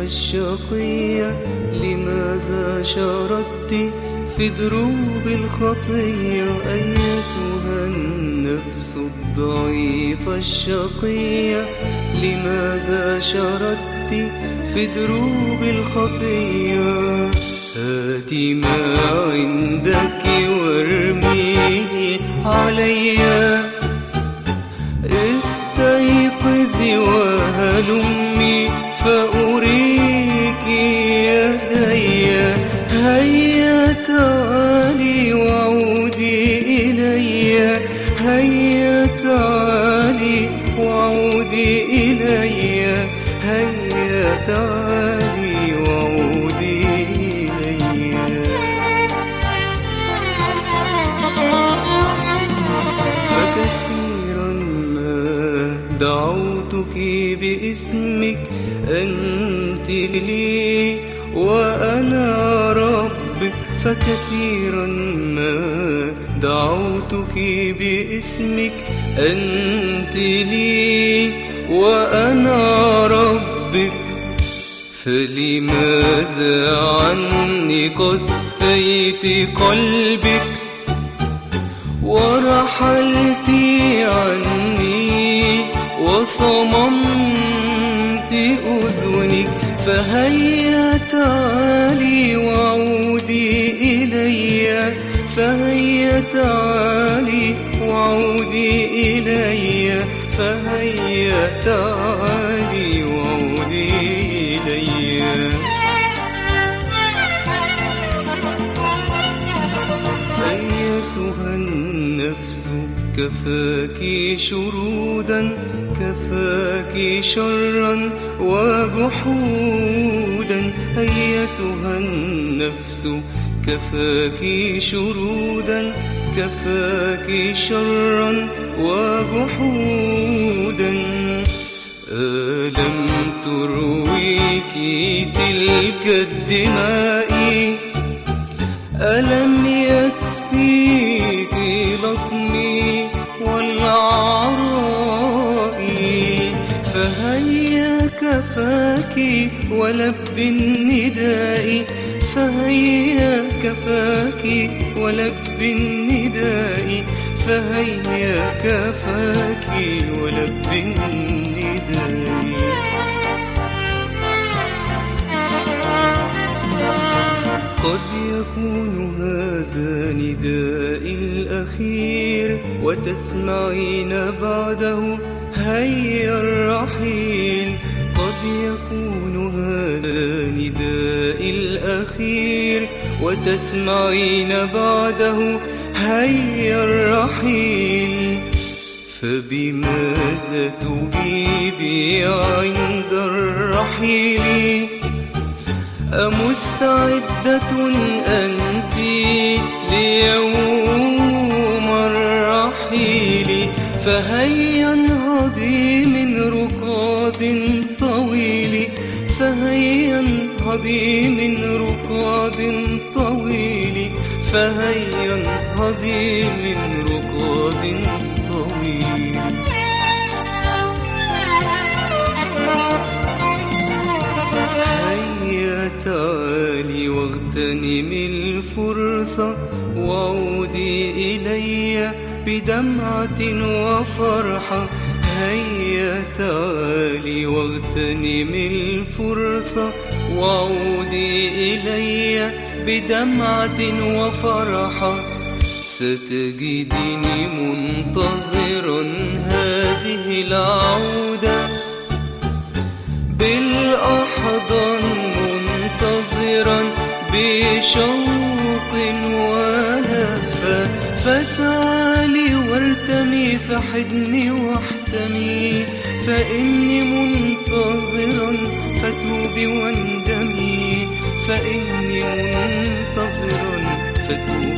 الشقية لماذا شردت في دروب الخطية أيتها النفس الضعيفة الشقية؟ لماذا شردت في دروب الخطية؟ هاتي ما عندك وارميه علي. استيقظي تعالي وعودي إلي هيا تعالي وعودي إلي هيا تعالي وعودي إلي. فكثيرا ما دعوتك باسمك أنت لي وأنا ربك فكثيرا ما دعوتك باسمك أنت لي وأنا ربك. فلماذا عني قسيت قلبك؟ ورحلت عني وصممت أذنك فهيا تعالي وعودي إلي. فهيا تعالي وعودي إلي. فهيا تعالي وعودي إلي. أيتها النفس كفاك شرودا كفاك شرا وجحودا أيتها النفس كفاك شرودا كفاك شرا وجحودا ألم ترويك تلك الدماء؟ ألم يكفيك لطمي؟ كفاك ولب النداء فهيا كفاك ولب النداء فهيا كفاك ولب النداء. قد يكون هذا نداء الأخير وتسمعين بعده هيا الرحيل. يكون هذا نداء الأخير وتسمعين بعده هيا الرحيل. فبماذا تجيبي عند الرحيل أمستعدة أنت ليوم الرحيل؟ فهيا انهضي من رقاد طويل فهيا انهضي من رقاد طويل فهيا انهضي من رقاد طويل. هيا تعالي واغتنم الفرصة وعودي إلي بدمعة وفرحة هيا تعالي واغتنم الفرصة وعودي إلي بدمعة وفرحة. ستجدني منتظرا هذه العودة. بالأحضان منتظرا بشوق ولهفة فتعالي وارتمي في حضني واحتمي فإني منتظرا فتوبي واندمي. فإني منتظرا فتوبي